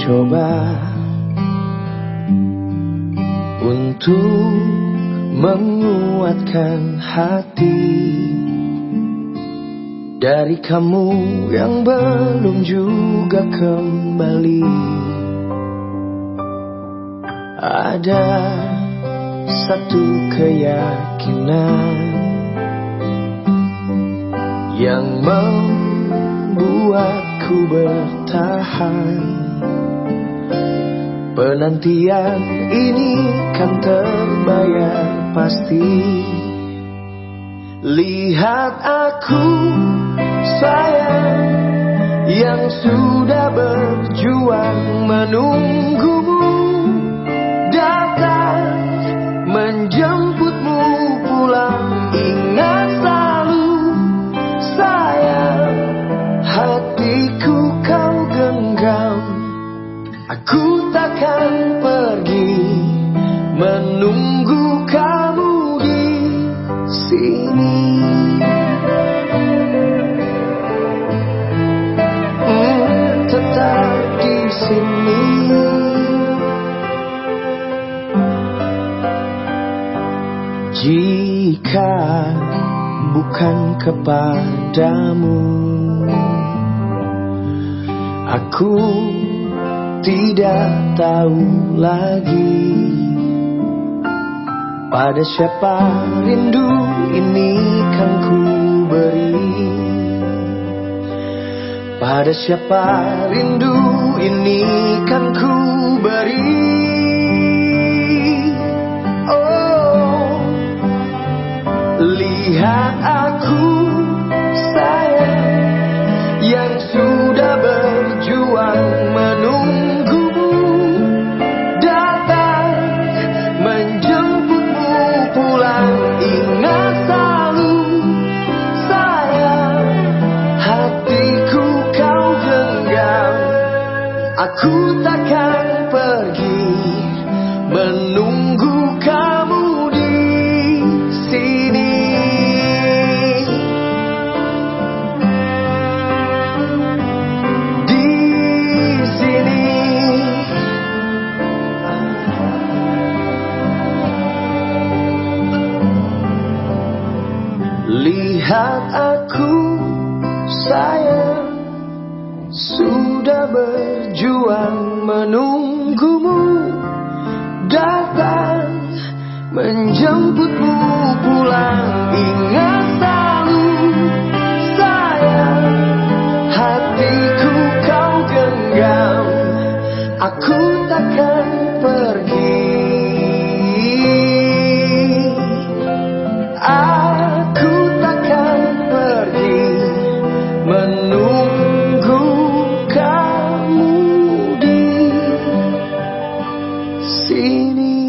coba untuk menguatkan hati dari kamu yang belum juga kembali. Ada satu keyakinan yang membuatku bertahan. Penantian ini kan terbayar pasti. Lihat aku sayang Yang sudah berjuang tetap di sini. Jika bukan kepadamu, aku tidak tahu lagi pada siapa rindu ini kan ku beri? Pada siapa rindu ini kan ku beri? Oh lihat aku aku takkan pergi menunggu kamu di sini. Di sini. Lihat aku sayang sudah berjuang menunggumu datang menjemputmu pulang. Ingat Baby